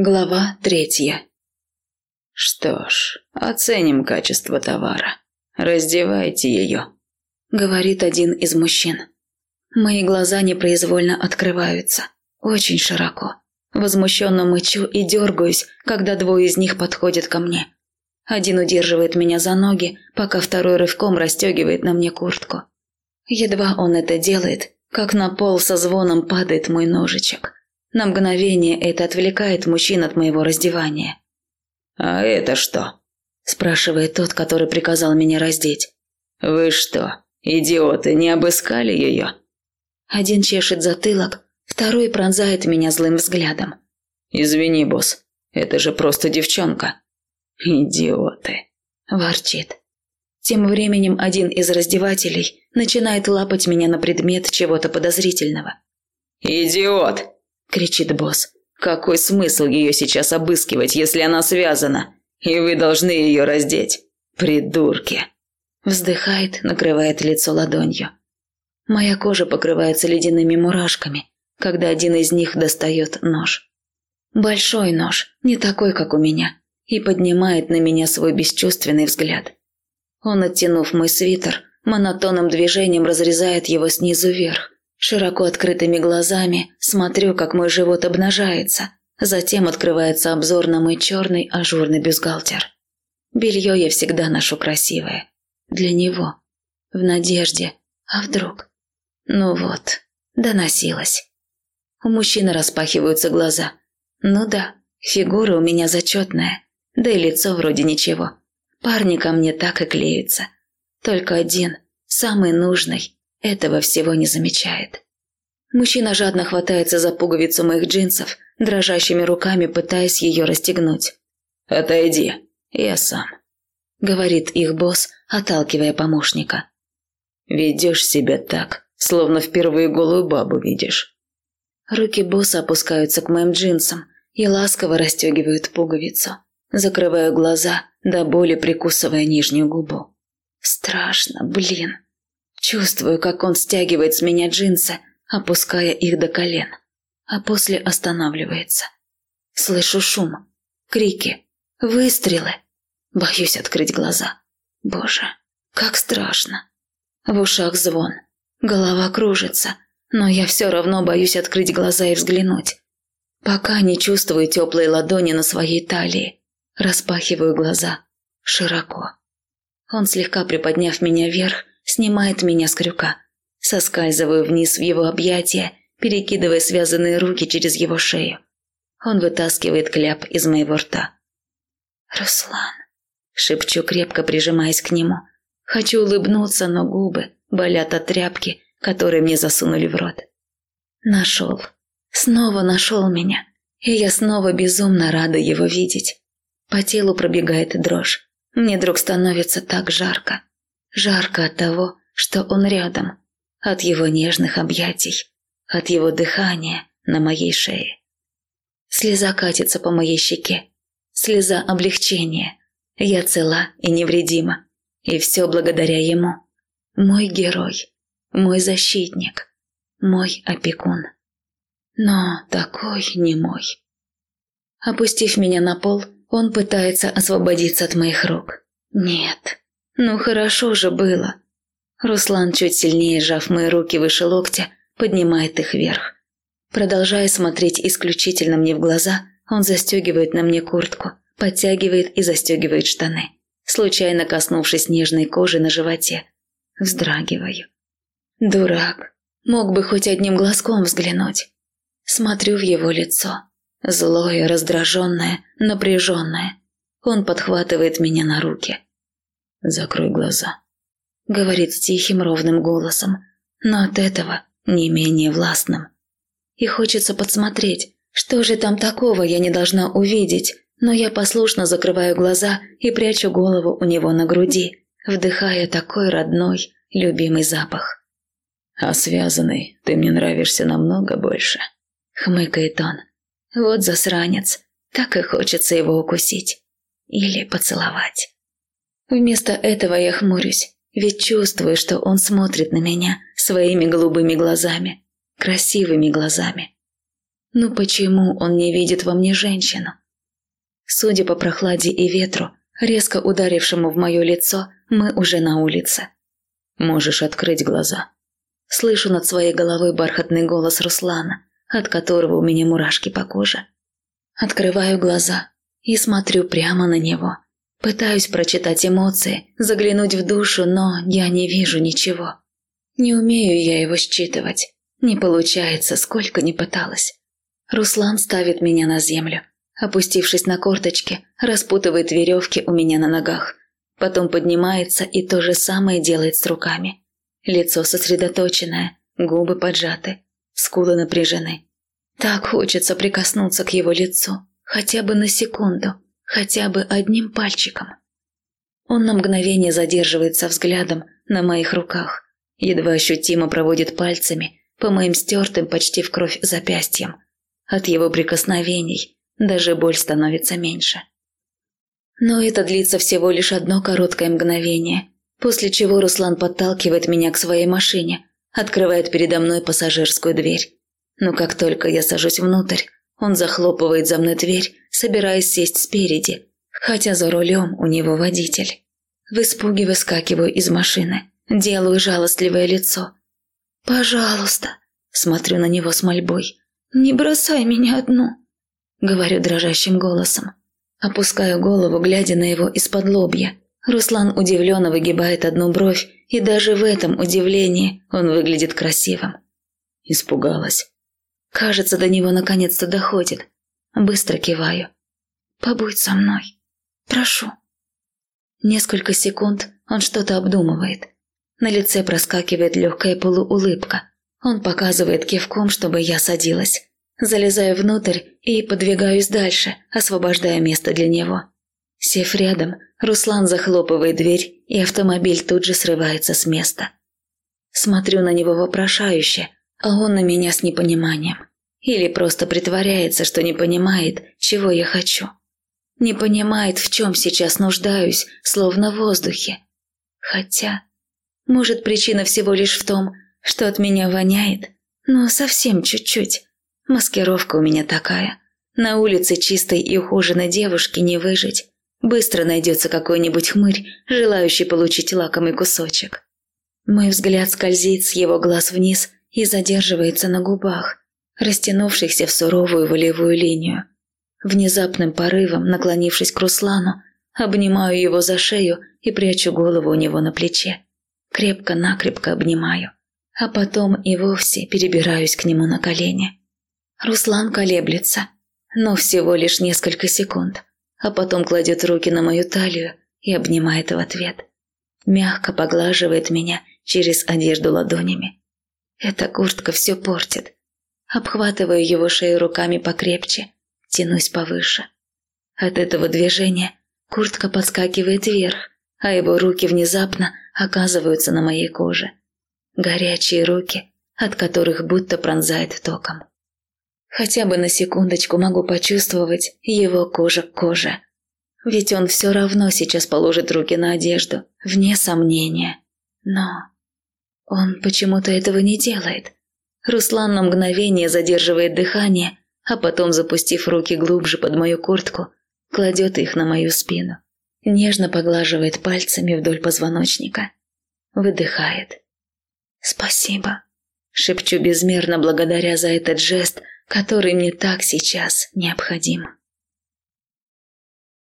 Глава третья. «Что ж, оценим качество товара. Раздевайте ее», — говорит один из мужчин. Мои глаза непроизвольно открываются, очень широко. Возмущенно мычу и дергаюсь, когда двое из них подходят ко мне. Один удерживает меня за ноги, пока второй рывком расстегивает на мне куртку. Едва он это делает, как на пол со звоном падает мой ножичек. На мгновение это отвлекает мужчин от моего раздевания. «А это что?» – спрашивает тот, который приказал меня раздеть. «Вы что, идиоты, не обыскали ее?» Один чешет затылок, второй пронзает меня злым взглядом. «Извини, босс, это же просто девчонка». «Идиоты», – ворчит. Тем временем один из раздевателей начинает лапать меня на предмет чего-то подозрительного. «Идиот!» – кричит босс. «Какой смысл ее сейчас обыскивать, если она связана? И вы должны ее раздеть. Придурки!» Вздыхает, накрывает лицо ладонью. Моя кожа покрывается ледяными мурашками, когда один из них достает нож. Большой нож, не такой, как у меня, и поднимает на меня свой бесчувственный взгляд. Он, оттянув мой свитер, монотонным движением разрезает его снизу вверх, Широко открытыми глазами смотрю, как мой живот обнажается. Затем открывается обзор на мой черный ажурный бюстгальтер. Белье я всегда ношу красивое. Для него. В надежде. А вдруг? Ну вот, доносилась. У мужчины распахиваются глаза. Ну да, фигура у меня зачетная. Да и лицо вроде ничего. Парни ко мне так и клеются. Только один, самый нужный, этого всего не замечает. Мужчина жадно хватается за пуговицу моих джинсов, дрожащими руками пытаясь ее расстегнуть. «Отойди, я сам», — говорит их босс, отталкивая помощника. «Ведешь себя так, словно впервые голую бабу видишь». Руки босса опускаются к моим джинсам и ласково расстегивают пуговицу. Закрываю глаза, до боли прикусывая нижнюю губу. Страшно, блин. Чувствую, как он стягивает с меня джинсы, опуская их до колен, а после останавливается. Слышу шум, крики, выстрелы. Боюсь открыть глаза. Боже, как страшно. В ушах звон, голова кружится, но я все равно боюсь открыть глаза и взглянуть. Пока не чувствую теплые ладони на своей талии, распахиваю глаза широко. Он, слегка приподняв меня вверх, снимает меня с крюка. Соскальзываю вниз в его объятия, перекидывая связанные руки через его шею. Он вытаскивает кляп из моего рта. «Руслан», — шепчу, крепко прижимаясь к нему. Хочу улыбнуться, но губы болят от тряпки, которые мне засунули в рот. Нашел. Снова нашел меня. И я снова безумно рада его видеть. По телу пробегает дрожь. Мне вдруг становится так жарко. Жарко от того, что он рядом, от его нежных объятий, от его дыхания на моей шее. Слеза катится по моей щеке, слеза облегчения. Я цела и невредима, и все благодаря ему. Мой герой, мой защитник, мой опекун. Но такой не мой. Опустив меня на пол, он пытается освободиться от моих рук. Нет, ну хорошо же было. Руслан, чуть сильнее сжав мои руки выше локтя, поднимает их вверх. Продолжая смотреть исключительно мне в глаза, он застегивает на мне куртку, подтягивает и застегивает штаны, случайно коснувшись нежной кожи на животе. Вздрагиваю. Дурак. Мог бы хоть одним глазком взглянуть. Смотрю в его лицо. Злое, раздраженное, напряженное. Он подхватывает меня на руки. «Закрой глаза», — говорит тихим ровным голосом, но от этого не менее властным. И хочется подсмотреть, что же там такого я не должна увидеть, но я послушно закрываю глаза и прячу голову у него на груди, вдыхая такой родной, любимый запах. «А связанный ты мне нравишься намного больше», — хмыкает он. «Вот засранец, так и хочется его укусить или поцеловать». Вместо этого я хмурюсь, ведь чувствую, что он смотрит на меня своими голубыми глазами, красивыми глазами. Ну почему он не видит во мне женщину? Судя по прохладе и ветру, резко ударившему в мое лицо, мы уже на улице. Можешь открыть глаза. Слышу над своей головой бархатный голос Руслана, от которого у меня мурашки по коже. Открываю глаза и смотрю прямо на него. Пытаюсь прочитать эмоции, заглянуть в душу, но я не вижу ничего. Не умею я его считывать. Не получается, сколько ни пыталась. Руслан ставит меня на землю. Опустившись на корточки, распутывает веревки у меня на ногах. Потом поднимается и то же самое делает с руками. Лицо сосредоточенное, губы поджаты, скулы напряжены. Так хочется прикоснуться к его лицу, хотя бы на секунду, хотя бы одним пальчиком. Он на мгновение задерживается взглядом на моих руках, едва ощутимо проводит пальцами по моим стертым почти в кровь запястьям. От его прикосновений даже боль становится меньше. Но это длится всего лишь одно короткое мгновение, после чего Руслан подталкивает меня к своей машине, открывает передо мной пассажирскую дверь. Но как только я сажусь внутрь, он захлопывает за мной дверь, собираясь сесть спереди, хотя за рулем у него водитель. В испуге выскакиваю из машины, делаю жалостливое лицо. «Пожалуйста», – смотрю на него с мольбой, – «не бросай меня одну», – говорю дрожащим голосом. Опускаю голову, глядя на его из-под лобья. Руслан удивленно выгибает одну бровь, и даже в этом удивлении он выглядит красивым. Испугалась. Кажется, до него наконец-то доходит. Быстро киваю. «Побудь со мной. Прошу». Несколько секунд он что-то обдумывает. На лице проскакивает легкая полуулыбка. Он показывает кивком, чтобы я садилась. Залезаю внутрь и подвигаюсь дальше, освобождая место для него. Сев рядом, Руслан захлопывает дверь, и автомобиль тут же срывается с места. Смотрю на него вопрошающе, а он на меня с непониманием. Или просто притворяется, что не понимает, чего я хочу. Не понимает, в чем сейчас нуждаюсь, словно в воздухе. Хотя, может, причина всего лишь в том, что от меня воняет, но совсем чуть-чуть. Маскировка у меня такая. На улице чистой и ухоженной девушки не выжить. Быстро найдется какой-нибудь хмырь, желающий получить лакомый кусочек. Мой взгляд скользит с его глаз вниз и задерживается на губах, растянувшихся в суровую волевую линию. Внезапным порывом, наклонившись к Руслану, обнимаю его за шею и прячу голову у него на плече. Крепко-накрепко обнимаю, а потом и вовсе перебираюсь к нему на колени. Руслан колеблется, но всего лишь несколько секунд, а потом кладет руки на мою талию и обнимает в ответ. Мягко поглаживает меня через одежду ладонями. Эта куртка все портит, Обхватываю его шею руками покрепче, тянусь повыше. От этого движения куртка подскакивает вверх, а его руки внезапно оказываются на моей коже. Горячие руки, от которых будто пронзает током. Хотя бы на секундочку могу почувствовать его кожа к коже. Ведь он все равно сейчас положит руки на одежду, вне сомнения. Но он почему-то этого не делает. Руслан на мгновение задерживает дыхание, а потом, запустив руки глубже под мою куртку, кладет их на мою спину. Нежно поглаживает пальцами вдоль позвоночника. Выдыхает. «Спасибо», — шепчу безмерно благодаря за этот жест, который мне так сейчас необходим.